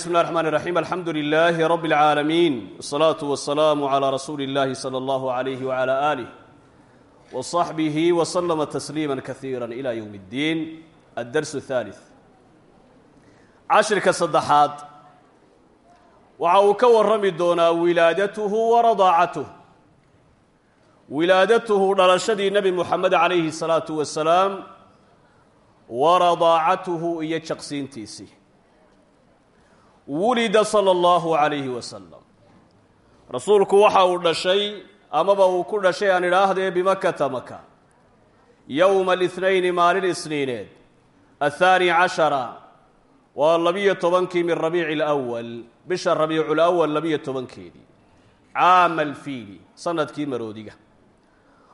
بسم الله الرحمن الرحيم الحمد لله رب العالمين والصلاة والسلام على رسول الله صلى الله عليه وعلى آله وصحبه وسلم تسليما كثيرا إلى يوم الدين الدرس الثالث cashirka saddexaad waxa uu ka warrami doonaa wilaadatuhu wa radaacatuh wilaadatuhu dhalashadii nebi moxamed calayhi salaatu wasalaam wa radaacatuhu iyo jaqsiintiisii wulida sala allahu calayhi wasalam rasuulku waxa uu dhashay amaba uu ku dhashay aan idhaahdee bimakata maka yowma alihnayn maalin isniineed. Athaani cashara waa labiyo tobankii min rabiici alawal bisha rabiiculawal labiyo tobankeedii. Caama alfiili sannadkii maroodiga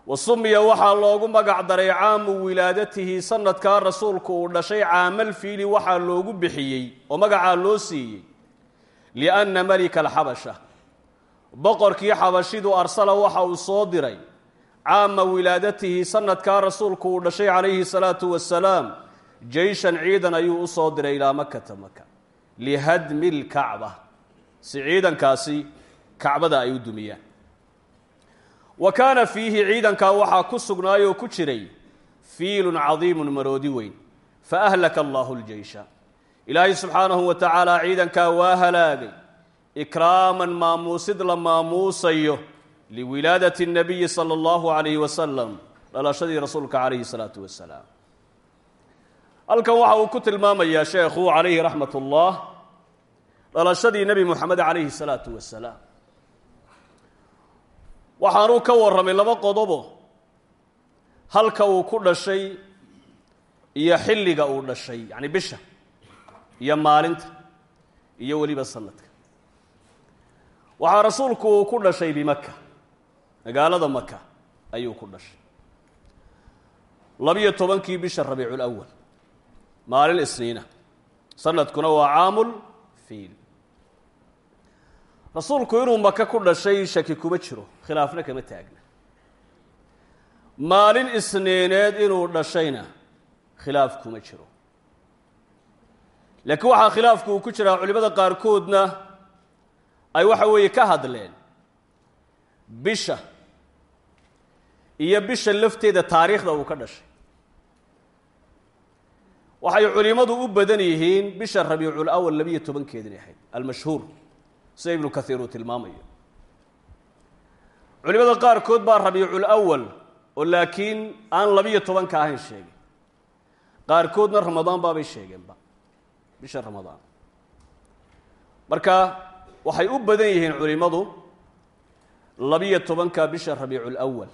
wa sumiya waxaa loogu magac daray caamu wilaadatihi sanadkaa rasuulku uu dhashay caamalfiili waxaa loogu bixiyey oo magacaa loo siiyey. Lianna melika alxabasha. Boqorkii xabashidu arsala waxa uu soo diray. Caama wilaadatihi sanadkaa rasuulku uu dhashay calayhi salaatu wasalaam jeyshan ciidan ayuu u soo diray ilaa makata maka lihadmi lkacba si ciidankaasi kacbada ay u dumiyaan wa kaana fiihi ciidankaa waxaa ku sugnaayoo ku jiray fiilun cadiimun maroodi weyn. Fa ahlaka allahu ljeysha ilaahay subxaanahu wa tacaala ciidankaa waa halaagay. Ikraaman maamuusid la maamuusayo liwilaadati nabiyi sala allahu calayhi wasalam dhalashadii rasuulka calayhi salaatu wasalaam halkan waxa uu ku tilmaamayaa sheekhu calayhi raxmat ullah dhalashadii nebi moxamed calayhi salaatu wasalaam waxaanuu ka warramay laba qodobo. Halka uu ku dhashay iyo xilliga uu dhashay yacni bisha iyo maalinta iyo weliba sanadka. Waxaa rasuulku uu ku dhashay bimaka magaalada maka ayuu ku dhashay. Labiyo tobankii bisha rabiiculawal maalin isniina. Sanadkuna waa caamul fiil rasuulku inuu maka ku dhashay shaki kuma jiro. Khilaafna kama taagna. Maalin isniineed inuu dhashayna khilaaf kuma jiro. Laakiin waxaa khilaafku uu ku jiraa culimmada qaarkoodna ay waxa weeye ka hadleen. Bisha iyo bisha lafteeda taariikhda uu ka dhashay. Waxay culimmadu u badan yihiin bisha rabiicul awal labiyo tobankeedinay ahayd almashhuur sida ibnu kaiir uu tilmaamayo. Culimada qaarkood baa rabiicul awal oo laakiin aan labiyo tobanka ahayn sheegay. Qaarkoodna ramadaan baabay sheegeenba bisha ramadaan. Marka waxay u badan yihiin culimmadu labiyo tobanka bisha rabiicul awal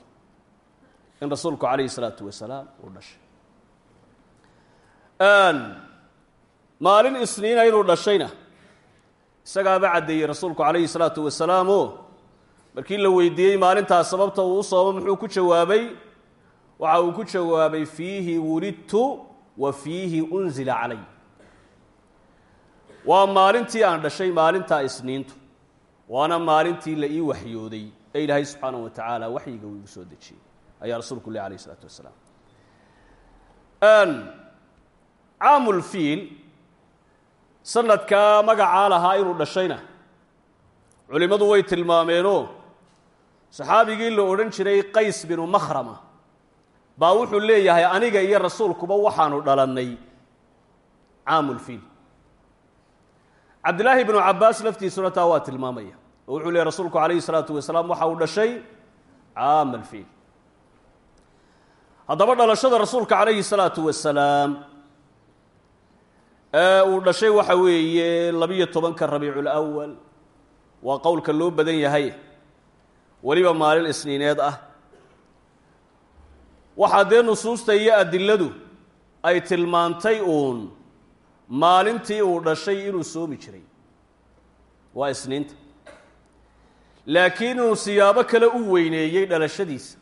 in rasuulku calayhi salaatu wasalaam uu dhashay. Maalin isniina inuu dhashayna isagaaba caddeeyey rasuulku calayhi salaatu wasalaam o markii la weydiiyey maalintaas sababta uu u soomo muxuu ku jawaabay waxa uu ku jawaabay fiihi wulidtu wa fiihi unzila calay. Waa maalintii aan dhashay maalintaa isniintu waana maalintii la ii waxyooday. Ee ilaahay subxaanahu wa tacaala waxyiga uu igu soo dejiyey ayaa rasuulku leh alayh isalaatu wasalaam. Caamulfiil sanadkaa magacaa lahaa inuu dhashayna. Culimmadu way tilmaameenoo saxaabigii la odhan jiray qays binu makhrama. Baa wuxuu leeyahay aniga iyo rasuulkuba waxaanu dhalannay. Caamulfiil cabdilaahi bnu cabbaas laftiisuna taa waa tilmaamaya. Oo wuxuu leeyahy rasuulku calayhi salaatu wasalaam waxa uu dhashay. Caamalfiil haddaba dhalashada rasuulka calayhi salaatu wasalaam uu dhashay waxa weeye labiyo tobanka rabiicul awal waa qowlka loo badan yahay. Weliba maalin isniineed ah. Waxaa dee nusuusta iyo adiladu ay tilmaantay uun maalintii uu dhashay inuu soomi jiray. Waa isniinta. Laakiin inuu siyaabo kale u weyneeyey dhalashadiisa.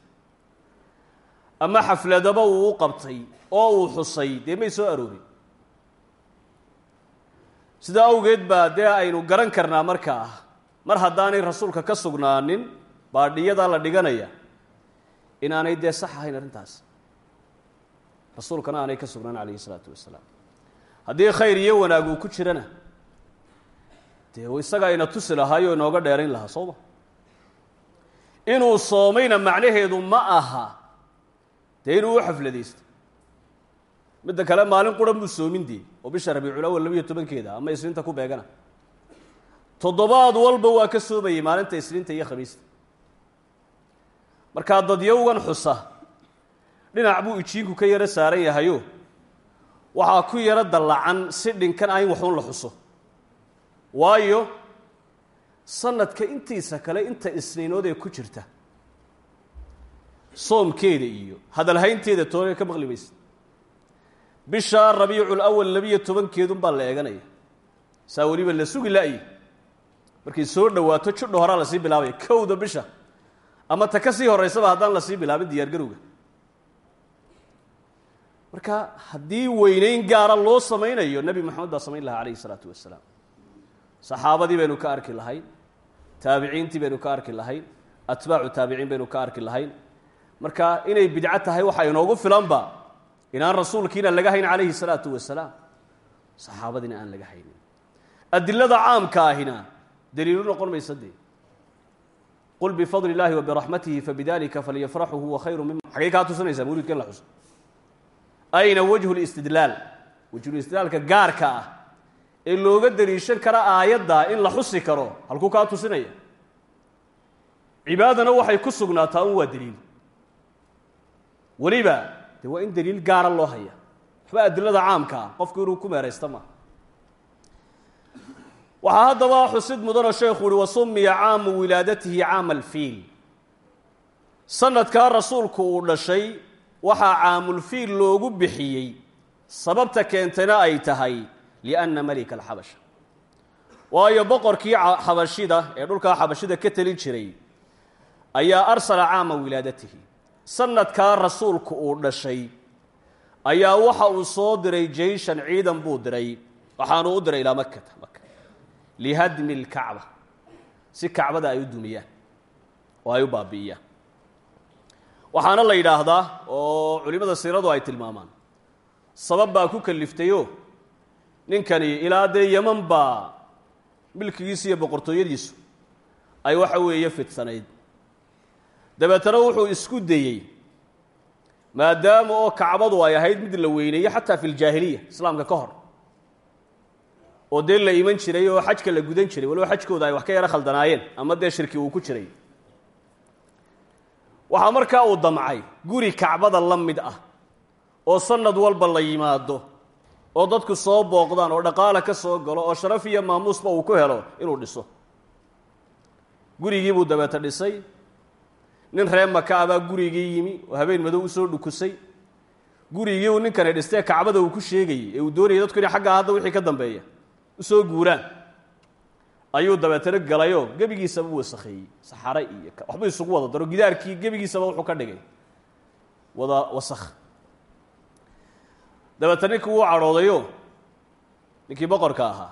Ama xafladaba uu u qabtay oo uu xusay dee may soo aroorin sidaa awgeed baa dee aynu garan karnaa markaa mar haddaanay rasuulka ka sugnaanin baadhiyadaa la dhiganaya inaanay dee sax ahayn arrintaas. Rasuulkana aanay ka sugnaan calayhi isalaatu wasalaam. Haddii khayr iyo wanaag uu ku jirana dee isagaa ina tusi lahaayoo inooga dheerayn lahaa sooma inuu soomayna macnaheedu ma aha dee inuu u xafladaysto midda kale maalin quran buu soomin dee oo bisha rabiicul awal labiyo tobankeeda ama isniinta ku beegana. Toddobaad walba waa ka soomayey maalinta isniinta iyo khamiista. Markaa dadyowgan xusa dhinac buu ijiinku ka yaro saaran yahayo waxaa ku yaro dallacan si dhinkan ah in waxuun la xuso. Waayo sanadka intiisa kale inta isniinood ee ku jirta soomkeeda iyo hadalhaynteeda toona ka maqli maysa bisha rabiicul awal labiyo tobankeedunbaa la eeganaya saa weliba la sugi la-yi markay soo dhowaato judho horaa la sii bilaabaya kowda bisha. Ama ta ka sii horeysaba haddaan la sii bilaabin diyaargarowga marka haddii weynayn gaara loo samaynayo nebi moxamed baa samayn lahaa calayhi isalaatu wasalaam saxaabadii baynu ka arki lahayn. Taabiciintii baynu ka arki lahayn. Atbaacu taabiciin baynu ka arki lahayn. Marka inay bidco tahay waxaa inoogu filanba inaan rasuulkiina laga hayn calayhi salaatu wasalaam. Saxaabadiina aan laga haynin. Adilada caamka ahina daliilu noqon maysa dee? Qul bifadli illaahi wa biraxmatihi fabidalika falyafraxuu huwa khayru mima xagay kaa tusinaysaa? Mawlidka in la xuso. Ayna wajhu listidlaal wajhulistidlaalka gaarka ah ee looga daliishan kara aayadda in la xusi karo halkuu kaa tusinaya? Cibaadana waxay ku sugnaataa un waa daliil. Weliba dee waa in daliil gaara loo haya waxba adilada caamka ah qofku inuu ku meeraysta maaha waxaa haddaba xusid mudanoo sheekhu uhi wasumiya caamu wilaadatihi caama alfiil sanadkaa rasuulku uu dhashay waxaa caamulfiil loogu bixiyey sababta keentayna ay tahay lianna malika alxabasha waayo boqorkii xabashida ee dhulkaa xabashida ka telin jiray ayaa arsala caama wilaadatihi sanadkaa rasuulku uu dhashay ayaa waxa uu soo diray jeyshan ciidan buu diray. Waxaanu u diray ilaa makata maka lihadmi lkacba si kacbada ay u dumiyaan oo ay u baabi'iyaan. Waxaana la yidhaahdaa oo culimmada siiradu ay tilmaamaan sabab baa ku kaliftayoo ninkani ilaa dee yeman baa milkigiisu iyo boqortooyadiisu ay waxa weeye fidsanayd dabeetana wuxuu isku dayey maadaama oo kacbadu ay ahayd mid la weyneeye xataa fi ljaahiliya islaamka ka hor. Oo dee la iman jiray oo xajka la gudan jiray waliba xajkooda ay wax ka yaro khaldanaayeen ama dee shirki uu ku jiray. Waxaa markaa uu damcay guri kacbada la mid ah oo sanad walba la yimaado oo dadku soo booqdaan oo dhaqaale ka soo galo oo sharaf iyo maamuusba uu ku helo inuu dhiso. Gurigiibuu dabeeta dhisay nin ree maka abaa gurigii yimi. Oo habeen madow u soo dhukusay. Gurigii uu ninkani dhistee kacbada uu ku sheegayey ee uu doonayay dadku inay xaggaa hadda wixii ka dambeeya. Usoo guuraan. Ayuu dabeetana galayoo gebigiisaba wasakheeyey saxare iyo waxbuu isugu wada daro. Gidaarkii gebigiisaba wuxuu ka dhigay. Wada wasakh. Dabeeta ninkii wuu cadhoodayo. Ninkii boqorka ahaa.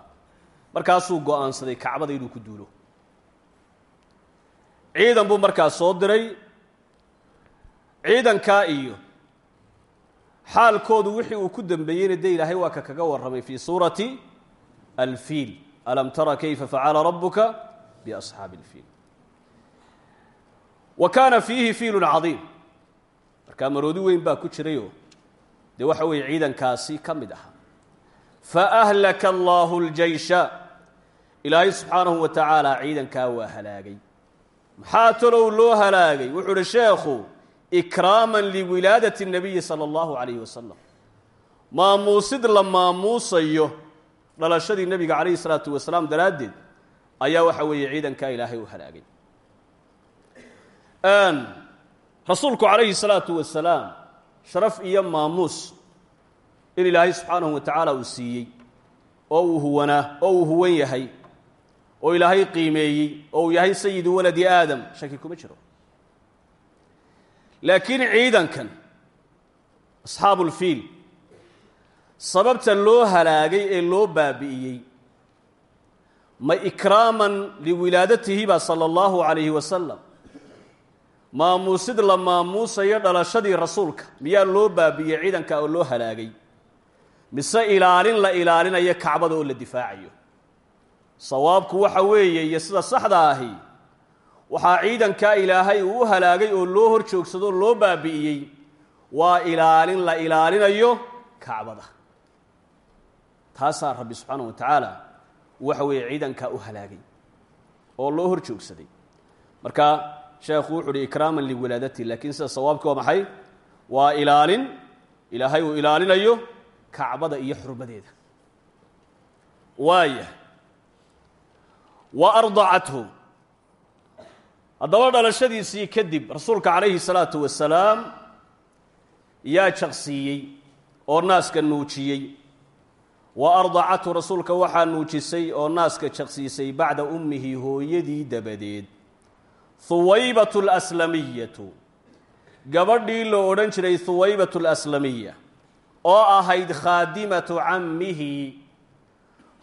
Markaasuu go'aansaday kacbada inuu ku duulo ciidan buu markaas soo diray. Ciidankaa iyo xaalkoodu wixii uu ku dambeeyeyna dee ilaahay waa ka kaga warramay fii suurati alfiil. Alam tara kayfa facala rabuka biasxaabi اlfiil wa kaana fiihi fiilun cadiim. Markaa maroodi weyn baa ku jirayoo dee waxa weeye ciidankaasi ka mid ahaa faahlaka allahu اljaysha ilaahay subxaanahu wa tacaala ciidankaa waa halaagay maxaa talow loo halaagay. Wuxuu uhi sheekhu ikraaman liwilaadati nabiyi sala allahu calayhi wasalam maamuusid la maamuusayo dhalashadii nebiga calayhi salaatu wasalaam daraaddeed ayaa waxa weeye ciidankaa ilaahay u halaagay. Rasuulku calayhi salaatu wasalaam sharaf iyo maamuus in ilaahay subxaanahu wa tacaala uu siiyey oo uu huwanaa oo uu huwan yahay oo ilaahay qiimeeyey oo uu yahay sayidu waladi aadam. Shaki kuma jiro. Laakiin ciidankan asxaabu ulfiil sababta loo halaagay ee loo baabi'iyey ma ikraaman liwilaadatihi ba sala allahu calayhi wasalam maamuusid la maamuusayo dhalashadii rasuulka miyaa loo baabi'iyey ciidanka oo loo halaagay. Mise ilaalin la ilaalinayo kacbada oo la difaacayo sawaabku waxa weeye iyo sida saxda ahi waxaa ciidankaa ilaahay uu u halaagay oo loo hor joogsado loo baabi'iyey waa ilaalin la ilaalinayo kacbada taasaa rabbi subxaana wa tacaala waxa weeye ciidankaa u halaagay oo loo hor joogsaday marka sheekhu wuxu uhi ikraaman liwilaadati laakiin sida sawaabki waa maxay? Waa ilaalin ilaahay uu ilaalinayo kacbada iyo xurmadeeda waaya wa ardacathu haddaba dhalashadiisii kadib rasuulka calayhi salaatu wasalaam yaa jaqsiiyey oo naaska nuujiyey wa ardacathu rasuulka waxaa nuujisay oo naaska jaqsiisay bacda ummihi hooyadii dabadeed huwaybatu alaslamiyatu gabadhii la odhan jiray huwaybatu alaslamiya oo ahayd khaadimatu cammihi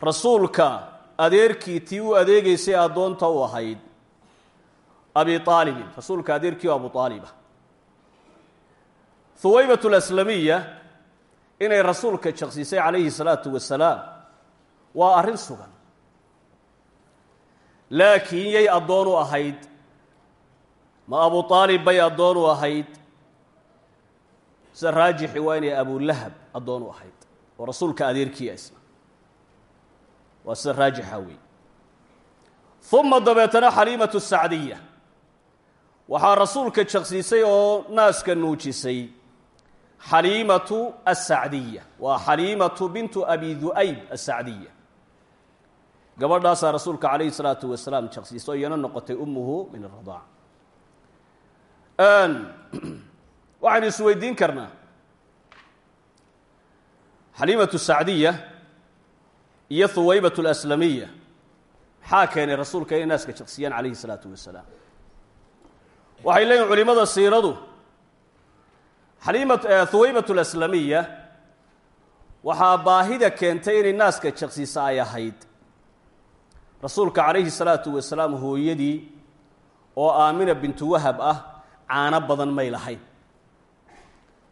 rasuulka adeerkii tii u adeegaysay addoonta u ahayd abi aalibin rasuulka adeerkii abu aaliba huwaybatu alaslamiya inay rasuulka jaqsiisay calayhi salaatu wasalaam waa arrin sugan. Laakiin yay addoon u ahayd. Ma abu aalib bay addoon u ahayd. Sida raajixi waa inay abulahab addoon u ahayd. Oo rasuulka adeerkiia isna waa sida raajixa weey uma dabeetana xaliimatu sacdiya. Waxaa rasuulka jaqsiisay oo naaska nuujisay. Xaliimatu asacdiya waa xaliimatu bintu abi du'ayb asacdiya gabadhaasaa rasuulka calayhi salaatu wasalaam jaqsiisa oo iyana noqotay ummuhu min aradaac waxaynu isweydiin karnaa. Xaliimatu sacdiya iyo huwaybat alaslamiya. Maxaa keenay rasuulka inay naaska jaqsiyaan calayhi salaatu wasalaam? Waxay leeyihiin culimada siiradu huwaybat alaslamiya waxaa baahida keentay inay naaska jaqsiisa ay ahayd. Rasuulka calayhi salaatu wasalaam hooyadii oo aamina bintu wahab ah caano badan may lahayn.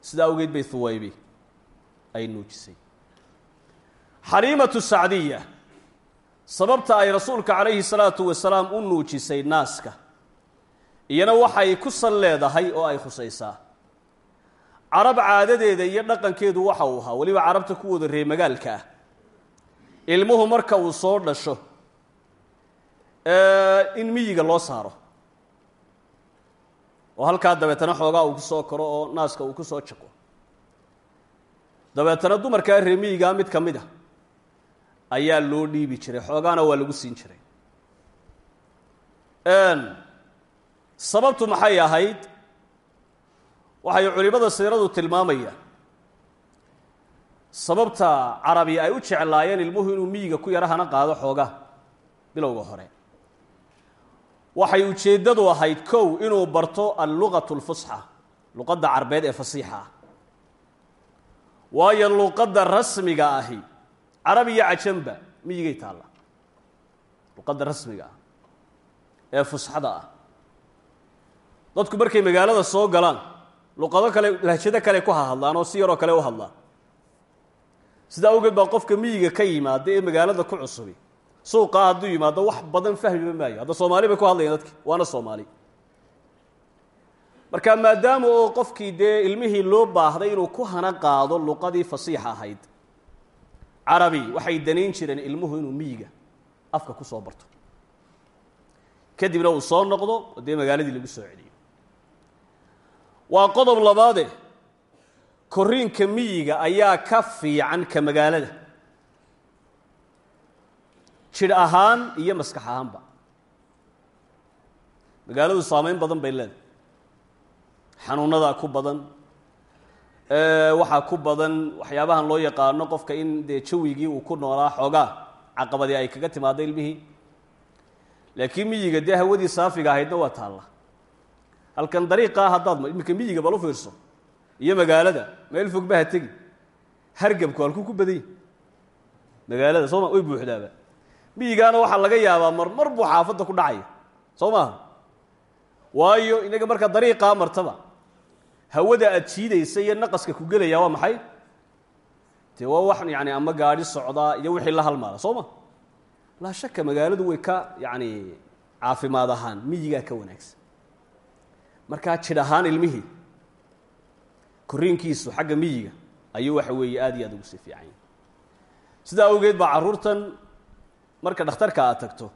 Sidaa awgeed bay huwaybi ay nuujisay xaliimatu sacdiya. Sababta ay rasuulka calayhi salaatu wasalaam u nuujisay naaska. Iyana waxay ku sal leedahay oo ay khusaysaa. Carab caadadeeda iyo dhaqankeedu waxa uu ahaa weliba carabta kuwooda reer magaalka ah. Ilmuhu marka uu soo dhasho in miyiga loo saaro. Oo halkaa dabeetana xoogaa uu ku soo koro oo naaska uu ku soo jaqo. Dabeetana dumarkaa reer miyigaa mid ka mid a ayaa loo dhiibi jiray xoogaana waa lagu siin jiray. Sababtu maxay ahayd? Waxay culimmada siiradu tilmaamayaan. Sababta carabi ay u jeclaayeen ilmuhu inuu miyiga ku yarahana qaado xoogaa bilowga hore. Waxay ujeeddadu ahayd kow inuu barto allugatu alfusxa luqadda carbeed ee fasiixa. Ah waayo luqadda rasmiga ahi carab iyo cajanba miyigay taalla? Luqadda rasmiga ah. Ee fusxada ah. Dadku markay magaalada soo galaan luqado kale lahjado kale ku hahadlaan oo si yaroo kale u hadlaan. Sidaa awgeed baa qofka miyiga ka yimaada ee magaalada ku cusubi. Suuqaa hadduu yimaado wax badan fahmiba maayo. Hadda soomaali bay ku hadlayaan dadki waana soomaali. Marka maadaama oo qofkii dee ilmihii loo baahday inuu ku hana qaado luqadii fasiixa ahayd carabi waxay danayn jireen ilmuhu inuu miyiga afka ku soo barto. Kadibna uu soo noqdo oo magaaladii lagu soo celiyo. Waa qodob labaade korriinka miyiga ayaa ka fiican ka magaalada. Jidh ahaan iyo maskax ahaanba. Magaaladu saameyn badan bay leedahay. Xanuunadaa ku badan waxaa ku badan waxyaabahan loo yaqaano qofka in dee jawigii uu ku noolaa xoogaa caqabadii ay kaga timaado ilmihii. Laakiin miyiga dee hawadii saafiga ahaydna waa taalla. Halkan dariiqaa haddaad iminka miyiga bal u fiirso. Iyo magaalada meel fog baha tegi. Hargabku halkuu ku badanya magaalada sooma way buuxdaaba. Miyigaana waxaa laga yaabaa mar mar buu xaafadda ku dhacaya. Soo maaha waayo inaga markaa dariiqaa martaba hawada aad jiidaysa iyo naqaska ku gelaya waa maxay? Dee waa wax yani ama gaadhi socdaa iyo wixii la halmaala soo ma? Laa shaka magaaladu way ka yacni caafimaad ahaan miyigaa ka wanaagsan. Markaa jidh ahaan ilmihii korriinkiisu xagga miyiga ayuu waxa weeye aada iyo aad ugu sii fiican sidaa awgeed baa carruurtan marka dhakhtarka aad tagto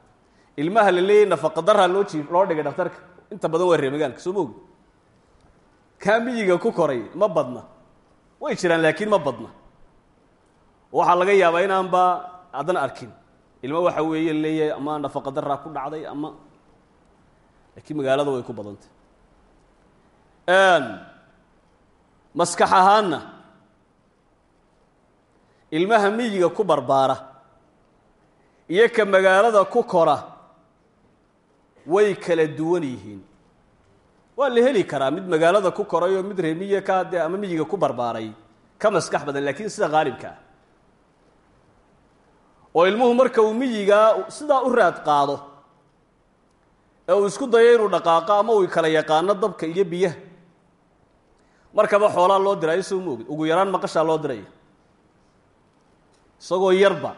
ilmaha la leeyahy nafaqadaraa loo jii loo dhigay dhakhtarka. Inta badan waa ree magaalka soo maogi kaa miyiga ku koray ma badna. Way jiraan laakiin ma badna. Waxaa laga yaabaa inaanba aadan arkin. Ilmo waxa weeye leeyahay ama nafaqadaraa ku dhacday ama laakiin magaalada way ku badantay. Maskax ahaanna ilmaha miyiga ku barbaara iyo ka magaalada ku kora way kala duwan yihiin waa la heli karaa mid magaalada ku koray oo mid reemiye ka dee ama miyiga ku barbaaray ka maskax badan laakiin sida haalibka ah oo ilmuhu marka uu miyigaa sidaa u raad qaado ee uu isku dayo inuu dhaqaaqo ama uu kala yaqaano dabka iyo biyaha. Markaba xoolaa loo diraayo soo moogid ugu yaraan maqashaa loo diraya isagoo yarba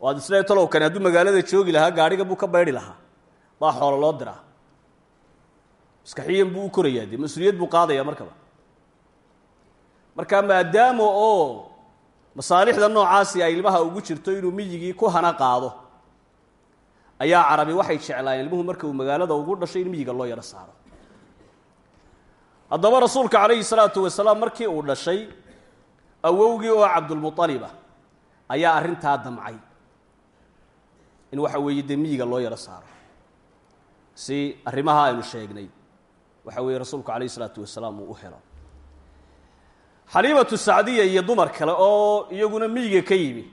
oo aad isle talow hadduu magaalada joogi lahaa gaadhiga buu ka baydhi lahaa baa xoolo loo diraa maskaxiyan buu u korayaa dee mas'uuliyad buu qaadaya markaba. Marka maadaama oo masaalixda noocaasi ay ilmaha ugu jirto inuu miyigii ku hana qaado ayaa carabi waxay jeclaayeen ilmuhu marka uu magaalada ugu dhashay in miyiga loo yaro saaro. Haddaba rasuulka calayhi salaatu wasalaam markii uu dhashay awowgii oo cabdulmualiba ayaa arrintaa damcay in waxa weeye dee miyiga loo yaro saaro si arrimaha aynu sheegnay waxa weeye rasuulku calayhi salaatu wasalaam uu u helo. Xaliimatu sacdiya iyo dumar kale oo iyaguna miyiga ka yimi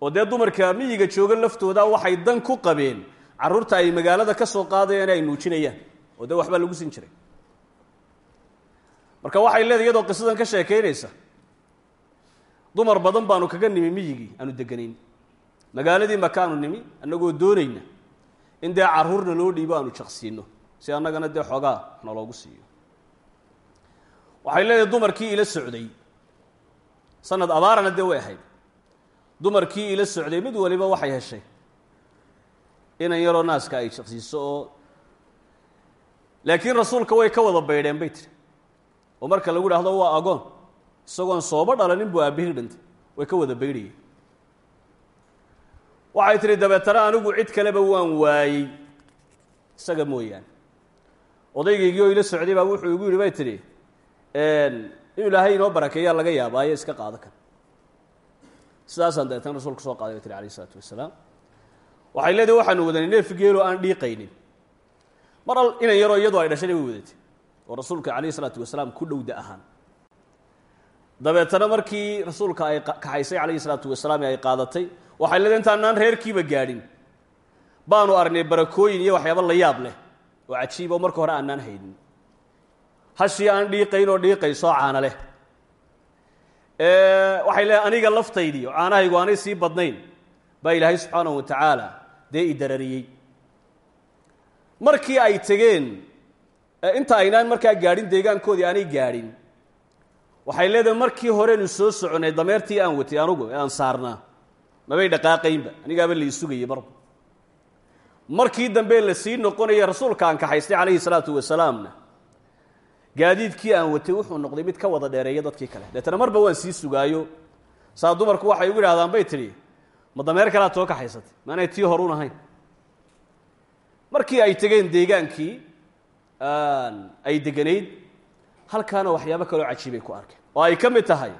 oo dee dumarka miyiga jooga laftooda waxay dan ku qabeen carruurta ay magaalada ka soo qaadayaan ay nuujinayaan oo dee waxbaa lagu siin jiray. Marka waxay leedahay iyadoo qisadan ka sheekaynaysa dumar badan baanu kaga nimi miyigii aanu deganayn. Magaaladii makaanu nimi annagoo doonayna in dee carruurna loo dhiibo aanu jaqsiino si annagana dee xoogaa naloogu siiyo. Waxay leedahay dumarkii ila socday. Sanad abaarana dee way ahayd. Dumarkii ila socday mid waliba waxay heshay. Inan yaroo naaska ay jaqsiiso oo laakiin rasuulka way ka wada baydheen bay tiri. Oo marka lagu idhahdo waa agoon. Isagoon sooba dhalanin buu aabihii dhintay. Way ka wada baydhayeen waxay tihi dabeetana anigu cid kaleba waan waayey. Isaga mooyaane odaygaygii oo ila socday baa wuxuu igu yidhi bay tidhi inuu ilaahay inoo barakeeyaa laga yaabaayo iska qaado kan. Sidaasaan dabeetana rasuulka soo qaaday bay tihi alayh isalaatu wasalaam. Waxay leedahay waxaanu wadanay neef geeloo aan dhiiqaynin. Mar al inan iyadoo ay dhashayna way wadatay. Oo rasuulka calayh isalaatu wasalaam ku dhowda ahaan. Dabeetana markii rasuulka ay kaxaysay calayhi salaatu wasalaam ee ay qaadatay waxay leedahay intaanaan reerkiiba gaadhin. Baanu aragnay barakooyin iyo waxyaaba la yaab leh oo cajiiba oo marka hore aanaan haynin hashii aan dhiiqayn oo dhiiqaysoo caana leh. Waxay leedahay aniga laftaydii oo caanahaygu aanay sii badnayn. Baa ilaahay subxaanahu wa tacaala dee i markii ay tegeen inta aynaan markaa gaadhin deegaankoodii aanay gaadhin waxay leedahay markii horenu soo soconay dameertii aan watay anugu ee aan saarnaa mabay dhaqaaqaynba anigaaba la isugayay marba markii dambe la sii noqonaya rasuulka aan kaxaystay calayhi salaatu wasalaamna gaadiidkii aan watay wuxuu noqday mid ka wada dheereeya dadkii kale. Deetana marba waan sii sugaayo. Saa dumarku waxay ugu idhahdaan bay tidhi ma dameer kalead soo kaxaysatay maanay tii horuun ahayn? Markii ay tegeen deegaankii ay deganayd halkaana waxyaabo kaloo cajiibay ku arkeen. Oo ay ka mid tahay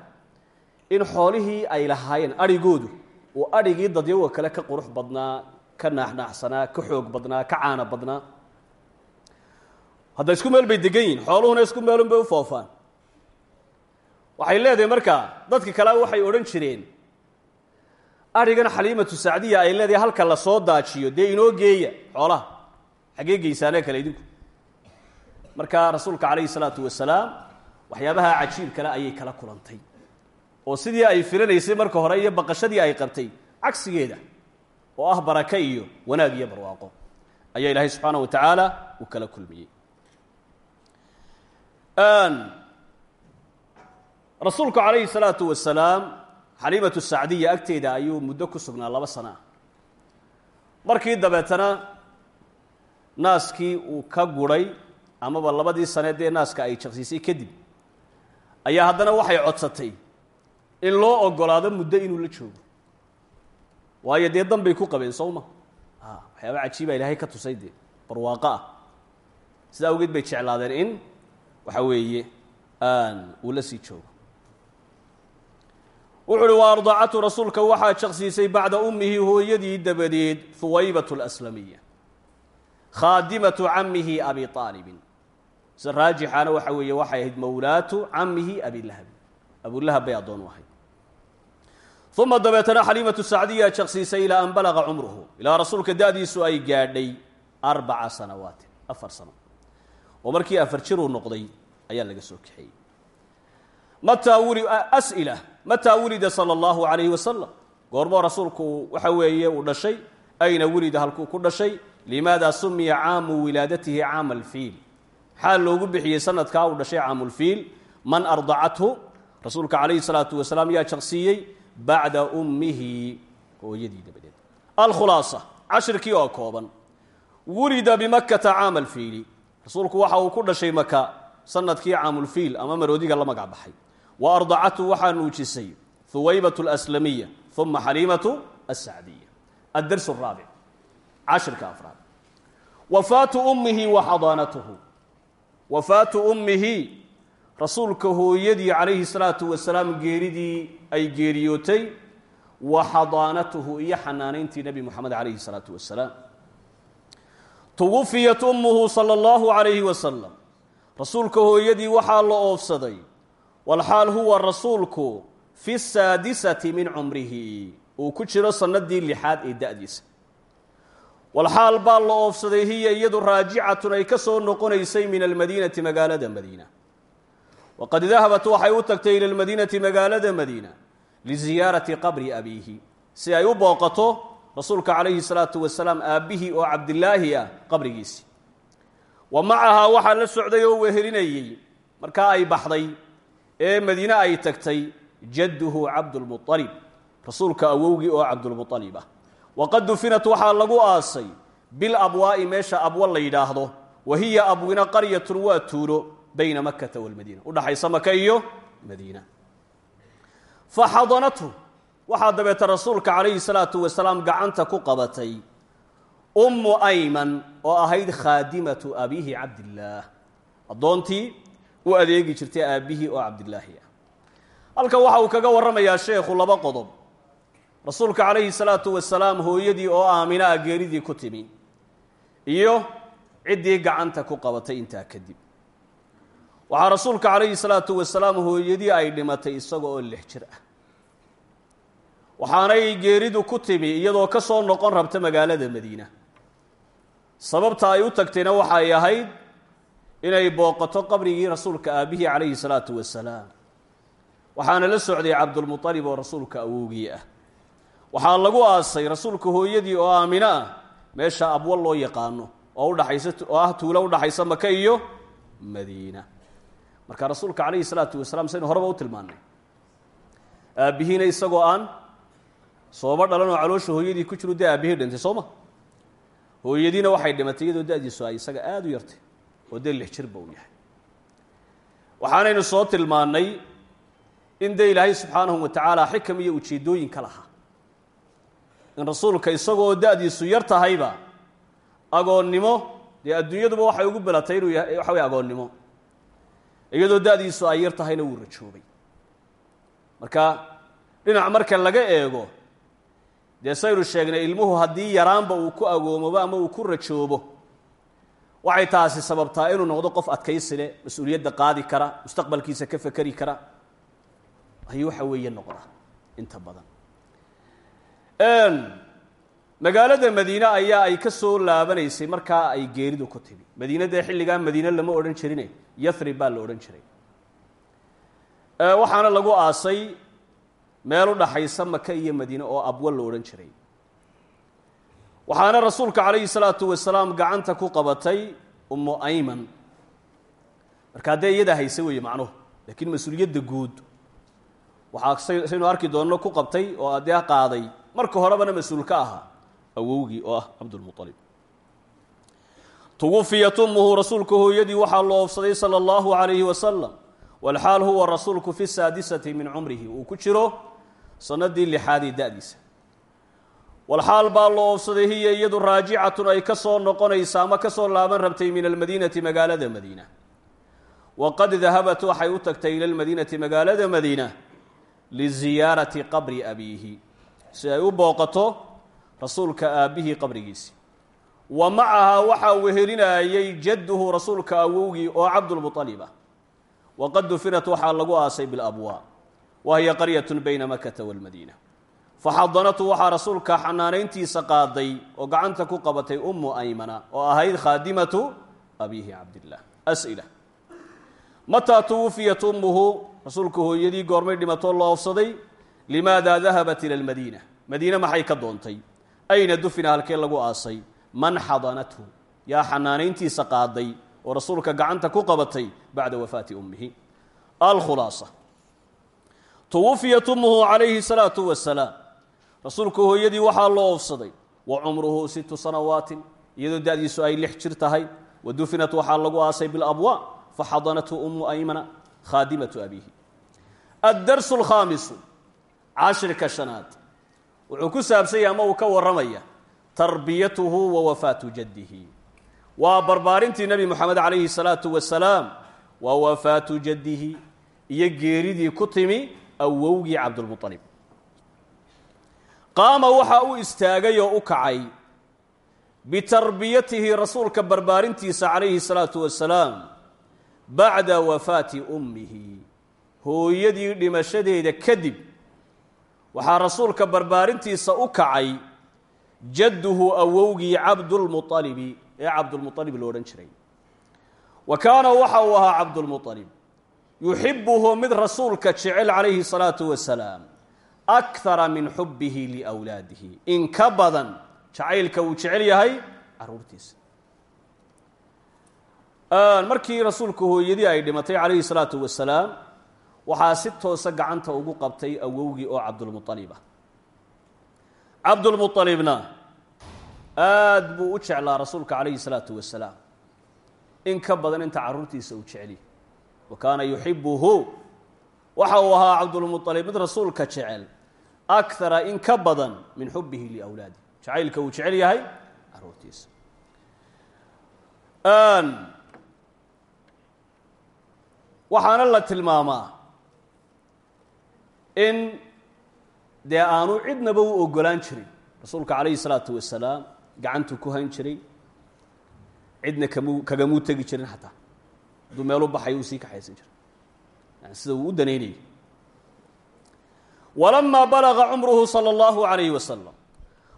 in xoolihii ay lahaayeen adhigoodu uu adhigii dadyawa kale ka qurux badnaa ka naaxnaaxsanaa ka xoog badnaa ka caana badnaa. Hadda isku meel bay degan yihiin xooluhuna isku meelun bay u foofaan. Waxay leedahay markaa dadka kale waxay odhan jireen adhigan xaliimatu sacdiya ay leedahay halka la soo daajiyo dee inoo geeya xoolaha xaggee geysaanee kale idinku. Marka rasuulka calayhi salaatu wasalaam waxyaabaha cajiib kale ayay kala kulantay. Oo sidii ay filanaysay marka hore iyo baqashadii ay qabtay cagsigeeda oo ah barake iyo wanaag iyo barwaaqo. Ayaa ilaahay subxaana wa tacaala uu kala kulmiyey. Rasuulku calayhi salaatu wasalaam xaliimatu sacdiya agteeda ayuu muddo ku sugnaa laba sana. Ah markii dabeetana naaskii uu ka guray amaba labadii sane dee naaska ay jaqsiisay kadib ayaa haddana waxay codsatay in loo ogolaado muddo inuu la joogo waayo dee dan ku qabeen soo ma? Waxyaaba cajiiba ilaahay ka tusay dee. Barwaaqo ah. Sidaa awgeed bay jeclaadeen in waxa weeye uu la sii joogo. Wuxu uhi wa ardaacatu rasuulka waxaa jaqsiisay bacda ummihi hooyadii dabadeed huwaybat اlaslamiya khaadimatu camihi abi aalibin sida raajixaana waxa weeye waxay ahayd mawlaatu camihi abilahabin abulahab bay addoon u ahayd uma dabeetana xaliimatu sacdiya jaqsiisay ilaa an balaga cumruhu ilaa rasuulka da-diisu ay gaadhay arbaca sanawaatin afar sano oo markii afar jiruu noqday ayaa laga soo kaxeeyey mataa wuli as'ila mataa wulida sala allahu calayhi wasalam goormoo rasuulku waxa weeye uu dhashay ayna wulida halkuu ku dhashay limaada sumiya caamu wilaadatihi caama alfiil maxaa loogu bixiyey sanadkaa uu dhashay caamulfiil man ardacathu rasuulka calayhi salaatu wasalaam yaa bacda ummihi hooyadii dabadeed. Alkhulaasa cashirkii oo kooban wulida bimakkata caama alfiili rasuulku waxa uu ku dhashay maka sannadkii caamulfiil ama maroodiga la magac baxay. Wa ardacathu waxaa nuujisay huwaybat alaslamiya uma xaliimatu asacdiya addars araabic cashirka afraad. Wafaatu ummihi wa xadaanatuhu. Wafaatu ummihi rasuulka hooyadii calayhi salaatu wasalaam geeridii ay geeriyootay wa xadaanatuhu iyo xanaanayntii nebi moxamed calayhi salaatu wasalaam. Tuwufiyat ummuhu sala allahu calayhi wasalam. Rasuulka hooyadii waxaa la oofsaday walxaal huwa rasuulku fi saadisati min cumrihi. Uu ku jiro sanadii lixaad ee da-diisa. Walxaal baa la oofsaday hiya iyadu raajicatun ay ka soo noqonaysay min almadiinati magaalada madiina waqad dahabat waxay u tagtay ila lmadiinati magaalada madiina liziyaarati qabri abiihi si ay u booqato rasuulka calayhi salaatu wasalaam aabbihii oo cabdilaahi ah qabrigiisii wa macahaa waxaa la socday oo wehelinayey markaa ay baxday ee madiine ay tagtay jadduhu cabdulmualib rasuulka awowgii oo cabdulmualib ah waqad dufinat waxaa lagu aasay bilabwaa'i meesha abwa la yidhaahdo wa hiya abwina qaryatun waa tuulo bayna makkata walmadiina udhaxaysa maka iyo madiina. Faxadanathu waxaa dabeeta rasuulka calayhi salaatu wasalaam gacanta ku qabatay ummu ayman oo ahayd khaadimatu abiihi cabdillaah addoontii u adeegi jirtay aabbihii oo cabdilaahi ah. Halkan waxa uu kaga warramayaa sheekhu laba qodob. Rasuulka calayhi salaatu wasalaam hooyadii oo aamina a geeridii ku timi. Iyo ciddii gacanta ku qabatay intaa kadib waxaa rasuulka calayhi salaatu wasalaam hooyadii ay dhimatay isaga oo lix jir ah. Waxaanay geeridu ku timi iyadoo ka soo noqon rabta magaalada madiina. Sababta ay u tagtayna waxay ahayd inay booqato qabrigii rasuulka aabbihii calayhi salaatu wasalaam. Waxaana la socday cabdulmualib oo rasuulka awowgii ah. Waxaa lagu aasay rasuulka hooyadii oo aamino ah meesha abwa loo yaqaano oo udhaxaysa oo ah tuulo udhaxaysa maka iyo madiina marka rasuulka calayhi salaatu wasalaam saynu horeba u tilmaannay aabbihiina isagoo aan sooba dhalan oo caloosha hooyadii ku jiru dee aabihii dhintay soo ma hooyadiina waxay dhimatay iyadoo da-diisu ay isaga aada u yartay oo dee lix jirba uu yahay. Waxaanaynu soo tilmaannay in dee ilaahay subxaanahu wa tacaala xikam iyo ujeeddooyin ka lahaa. In rasuulka isagoo da-diisu agoonnimo dee adduunyaduba waxay ugu belatay inuu yahay waxa wey agoonnimo iyadoo da-diisu ay yar tahayna wuu rajoobay. Marka dhinac marka laga eego dee saynu sheegnay ilmuhu haddii yaraanba uu ku agoomobo ama uu ku rajoobo waxay taasi sababtaa inuu noqdo qof adkaysi leh mas'uuliyadda qaadi kara mustaqbalkiisa ka fekeri kara. Ayuu waxa weeye noqda inta badan magaalada madiine ayaa ay ka soo laabanaysay markaa ay geeridu ku timi. Madiine dee xilligaa madiine lama odhan jirine yathrib baa la odhan jiray. Waxaana lagu aasay meel u dhaxaysa maka iyo madiine oo abwa la odhan jiray. Waxaana rasuulka calayhi salaatu wasalaam gacanta ku qabatay ummu ayman. Markaa dee iyadaa hayse weeye macnuhu. Laakiin mas'uuliyadda guud. Waxaa saynu arki doonno ku qabtay oo dee qaaday. Marka horebana mas'uul ka ahaa awowgii oo ah cabdulmualib tuwufiyat ummuhu rasuulka hooyadii waxaa loo oofsaday sala allahu calayhi wasalam walxaal huwa rasuulku fi saadisati min cumrihi uu ku jiro sanadii lixaadii da-diisa. Walxaal baa loo oofsaday hiya iyadu raajicatun ay ka soo noqonaysa ama ka soo laaban rabtay min almadiinati magaalada madiina. Waqad dahabat waxay u tagtay ila lmadiinati magaalada madiina liziyaarati qabri abiihi. Si ay u booqato rasuulka aabbihii qabrigiisi. Wa macahaa waxaa wehelinayay jadduhu rasuulka awowgii oo cabdulmuطalib ah waqad dufinat waxaa lagu aasay bilabwaa wa hiya qaryatun bayna makata walmadiina faxadanatu waxaa rasuulka xanaanayntiisa qaaday oo gacanta ku qabatay ummu aymana oo ahayd khaadimatu abiihi cabdillah. As'ila. Mataa tuwufiyat ummuhu rasuulka hooyadii goormay dhimatoo la oofsaday limaada dahabat ila lmadiina madiine maxay ka doontay ayna dufina halkee lagu aasay? Man xadanathu. Yaa xanaanayntiisa qaaday oo rasuulka gacanta ku qabatay bacda wafaati ummihi. Alkhulaasa tuwufiyat ummuhu calayhi salaatu wasalaam rasuulka hooyadii waxaa loo oofsaday wa cumruhu sittu sanawaatin. Iyadoo da-diisu ay lix jir tahay wa dufinat waxaa lagu aasay bilabwaa faxadanathu ummu aymana khaadimatu abiihi. Addarsu alkhaamisu cashirka shanaad wuxuu ku saabsanya ama uu ka warramaya tarbiyatuhu wa wafaatu jaddihi. Waa barbaarintii nebi moxamed calayhi salaatu wasalaam waa wafaatu jaddihi iyo geeridii ku timi awowgii cabdulmualib qaama waxa uu istaagay oo u kacay bitarbiyatihi rasuulka barbaarintiisa calayhi salaatu wasalaam bacda wafaati ummihi. Hooyadii dhimashadeeda kadib waxaa rasuulka barbaarintiisa u kacay jadduhu awowgii cabdulmualibi ee cabdulmualib lo odhan jiray. Wa kaana waxa uu ahaa cabdulmualib yuxibuhu mid rasuulka jecel calayhi salaatu wasalaam akara min xubbihi liwlaadihi in ka badan jacaylka uu jecel yahay caruurtiisa. Markii rasuulka hooyadii ay dhimatay calayhi salaatu wasalaam waxaa si toosa gacanta ugu qabtay awowgii oo cabdulmualib ah cabdulmualibna aad buu u jeclaa rasuulka calayhi salaatu wasalaam. In ka badan inta caruurtiisa uu jeceliy wa kaana waxa uu ahaa cabdulmualib mid rasuulka jecel. Akara in ka badan min xubihi liwlaadi jacaylka uu jecel yahay caruurtiisa. Waxaana la tilmaamaa in dee aanu cidnaba u ogolaan jirin. Rasuulka calayhi salaatu wasalaam gacantuu ku hayn jiray cidna kamu kagamuu tegi jirin xataa. Hadduu meelu baxayo uu sii kaxaysan jiray. Yani sida uu u danaynayay walamaa balaga cumruhu sala allahu calayhi wasalam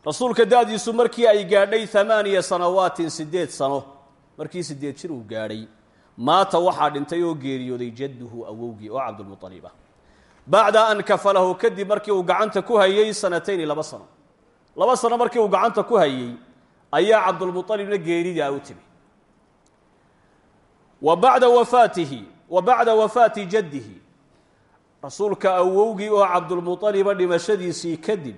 rasuulka da-diisu markii ay gaadhay amaaniya sanawaatin siddeed sano markii siddeed jir uu gaadhay maata waxaa dhintay oo geeriyooday jadduhu awowgii oo cabdulmualib ah bacda an kafalahu kadib markii uu gacanta ku hayay sanatayni laba sano. Laba sano markii uu gacanta ku hayay ayaa cabdulmualibna geeridaa u timi wa bacda wafaatihi wa bacda wafaati jaddihi rasuulka awowgii oo cabdulmualiba dhimashadiisii kadib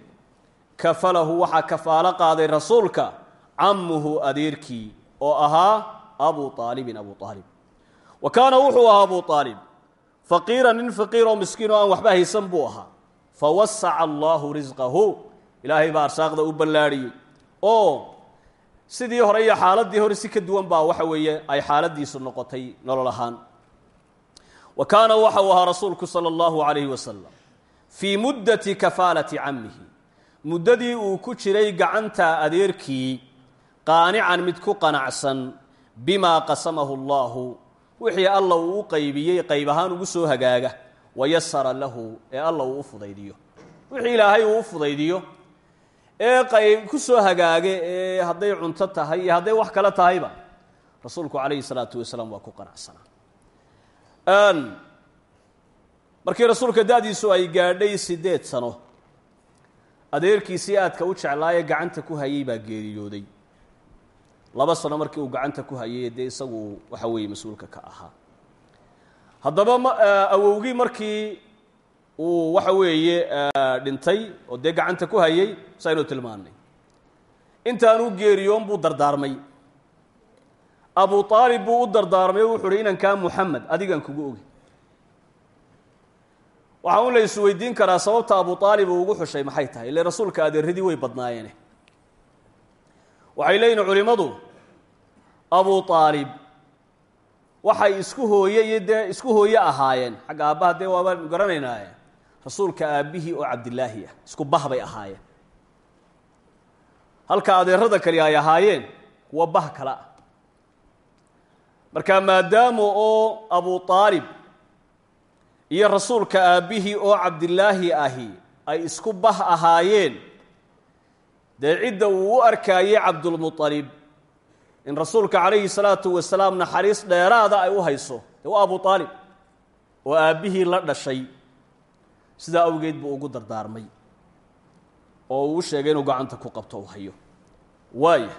kafalahu waxaa kafaalo qaaday rasuulka camuhu adeerkii oo ahaa abu aalibin abu aalib wa kaana wuxuu abu aalib faqiira nin faqiir oo miskiin oo aan waxba haysan buu ahaa. Fawasaca allahu risqahu ilaahay baa arsaaqda u ballaadhiyey oo sidii hore iyo xaaladii hore si ka duwan baa waxa weeye ay xaaladiisu noqotay nolol ahaan. Wa kaana waxa uu ahaa rasuulku sala allahu calayhi wasalam fii muddati kafaalati cammihi. Muddadii uu ku jiray gacanta adeerkii qaanican mid ku qanacsan bimaa qasamahu allahu wixii alla uu u qaybiyey qayb ahaan ugu soo hagaaga wayasara lahu ee alla uu u fudaydiyo. Wixii ilaahay uu u fudaydiyo ee qayb ku soo hagaaga ee hadday cunto tahay iyo hadday wax kale tahayba rasuulku calayhi salaatu wasalaam waa ku qanacsanaa markii rasuulka da-diisu ay gaadhay siddeed sano adeerkiisii aadka u jeclaaye gacanta ku hayay baa geeriyooday laba sano markii uu gacanta ku hayay dee isagu waxa weeye mas'uulka ka ahaa. Haddaba ma awowgii markii uu waxa weeye dhintay oo dee gacanta ku hayay saynu tilmaanay intaanuu geeriyoon buu dardaarmay. Abu aalib buu u dardaarmay o wuxu uhi inankaa muxamed adigan kugu ogi. Waxaa un la isweydiin karaa sababta abu aalib uu ugu xushay maxay tahay? Ile rasuulka adeeradii way badnaayeene waxay leeyihiin culimmadu abu aalib waxay isku hooye iyo dee isku hooye ahaayeen. Xagga aabbaha dee waabaan garanaynaaye. Rasuulka aabbihii oo cabdilaahi ah isku bah bay ahaayeen. Halka adeerada kali ay ahaayeen kuwa bah kale ah marka maadaama oo abu aalib iyo rasuulka aabbihii oo cabdilaahi ahi ay isku bah ahaayeen dee cidda uu u arkaayey cabdulmualib in rasuulka calayhi salaatu wasalaam naxariis dheeraada ay u hayso dee waa abu aalib oo aabbihii la dhashay. Sidaa awgeed buu ugu dardaarmay oo uu sheegay inuu gacanta ku qabto u hayo. Waaya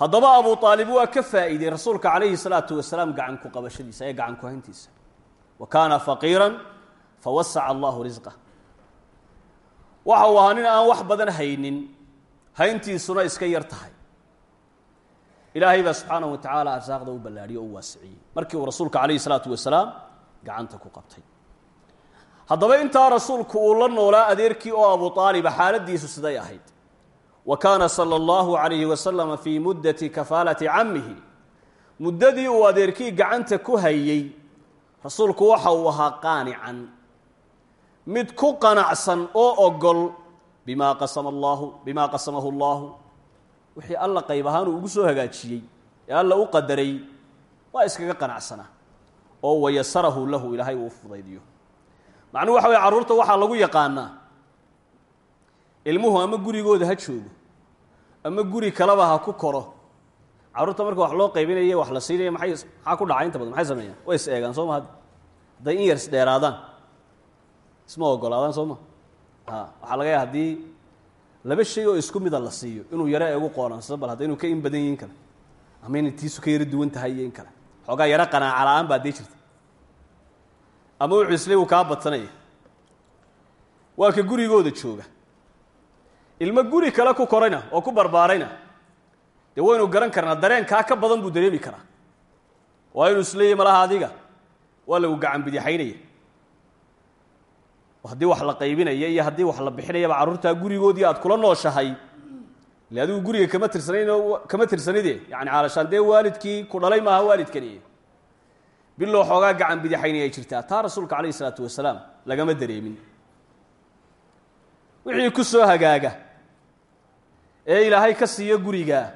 haddaba abu aalib waa ka faa'iidey rasuulka calayhi salaatu wasalaam gacan ku qabashadiisa ee gacan ku hayntiisa. Wa kaana faqiiran fawasaca allahu risqah waxa uu ahaa nin aan wax badan haynin hayntiisuna iska yar tahay ilaahay baa subxaanahu wa tacaala arsaaqda u ballaadhiyey o waasiciyey. Markii uu rasuulka calayhi salaatu wasalaam gacanta ku qabtay. Haddaba intaa rasuulku uu la noolaa adeerkii oo abu aaliba xaaladiisu siday ahayd. Wa kaana sala allahu calayhi wasalama fii muddati kafaalati cammihi. Muddadii uu adeerkii gacanta ku hayey rasuulku waxa uu ahaa qaanican. Mid ku qanacsan oo ogol bimaa qasama allahu bimaa qasamahu allahu wixii alla qayb ahaan uu ugu soo hagaajiyey ee alla u qadaray waa iskaga qanacsanaa oo wayasarahu lahu ilaahay uu fudaydiyo. Macnuhu waxa weye carruurta waxaa lagu yaqaanaa ilmuhu ama gurigooda ha joogo ama guri kaleba ha ku koro. Carruurta marka wax loo qaybinaya wax la siinaya maay maxaa ku dhacay inta badan? Maxay sameeyaan? Way is eegaan soo ma hadda hadday in yar is dheeraadaan. Isma ogolaadaan soo ma? A waxaa laga yaha haddii laba shay oo isku mida la siiyo. Inuu yaro eegu qoonaansado bal hadda inuu ka in badan yihiin kale. Ama inay tiisu ka yaro duwan tahay iyo in kale. Xoogaa yaro qanaaca la'aan baa dee jirta. Ama wuxuu isle uu kaa badsanaya. Waa ka gurigooda jooga. Ilmo guri kale ku korayna oo ku barbaarayna. Dee waynu garan karnaa dareenkaa ka badan buu dareemi karaa. Waa inuu isleeyahy malaha adiga. Waa lagu gacan bidixaynaya haddii wax la qaybinaya iyo haddii wax la bixinayaba carruurtaa gurigoodii aad kula nooshahay. Ile adigu guriga kama tirsanayn kama tirsanide yani caalashaan dee waalidkii ku dhalay maaha waalidkani. Billow xoogaa gacan bidixayni ay jirtaa. Taa rasuulka calayhi isalaatu wasalaam lagama dareemin. Wixii ku soo hagaaga ee ilaahay ka siiyo gurigaa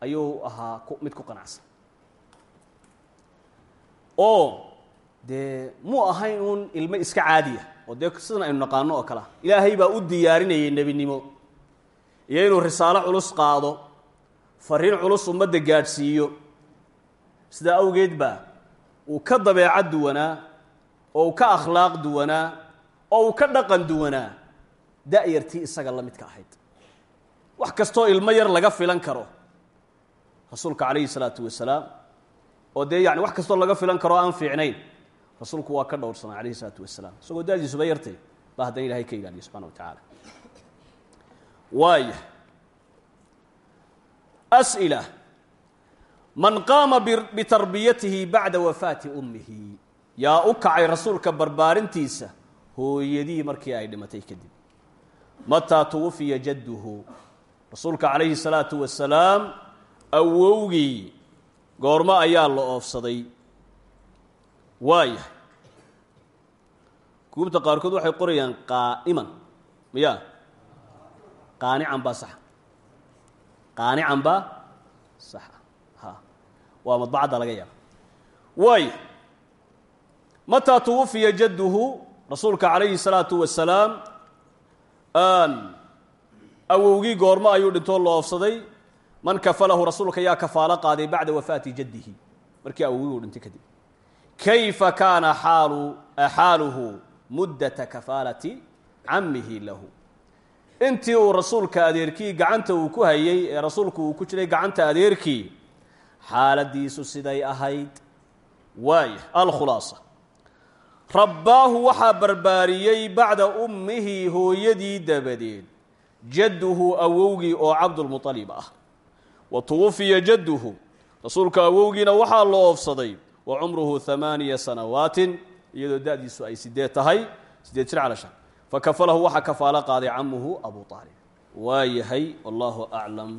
ayuu ahaa mid ku qanacsan. Oo dee muu ahayn uun ilmo iska caadiya oo dee sidan aynu naqaano oo kalea ilaahay baa u diyaarinayay nebinimo. Iyo inuu risaalo culus qaado fariin culus ummadda gaadhsiiyo sidaa awgeed baa uu ka dabeecad duwanaa oo uu ka akhlaaq duwanaa oo uu ka dhaqan duwanaa da-yartii isaga la midka ahayd. Wax kastoo ilmo yar laga filan karo. Rasuulka calayhi salaatu wasalaam oo dee yani wax kastoo laga filan karo aan fiicnayn rasuulku waa ka dhowrsanaa calayhi salaatu wasalaam isagoo daadiisuba yartay baa haddana ilahay ka ilaaliya subxana wa tacaala waaya as'ila man qaama bitarbiyatihi bacda wafaati ummihi. Yaa u kacay rasuulka barbaarintiisa hooyadii markii ay dhimatay kadib. Mataa tuwafiya jadduhu. Rasuulka calayhi salaatu wasalaam awowgii goormo ayaa la oofsaday. Waaya kuubta qaarkood waxay qorayaan qaa'iman. Miya? Qaanican baa saxa. Qaanican baa saxa. Ha. Waa madbacadda laga yaaba waaya mataa tuwafiya jadduhu rasuulka calayhi salaatu wasalaam awowgii goormo ayuu dhintoo oofsaday man kafalahu rasuulka yaa kafaalo qaaday bacda wafaati jaddihi. Markii awowgii uu dhintay kadib. Kayfa kaana xaalu xaaluhu muddata kafaalati cammihi lahu. Intii uu rasuulka adeerkii gacanta uu ku hayey ee rasuulku uu ku jiray gacanta adeerkii xaaladiisu siday ahayd waaya alkhulaasa. Rabbaahu waxaa barbaariyey bacda ummihi hooyadii dabadeed jadduhu awowgii oo cabdulmuطalib ah. Wa tuwafiya jadduhu rasuulka awowgiina waxaa loo oofsaday wa cumruhu hamaaniya sanawaatin iyadoo da-diisu ay sideed tahay? Sideed jir cala shan fakafalahu waxaa kafaalo qaaday camuhu abu aalib waa yahay wallahu aclam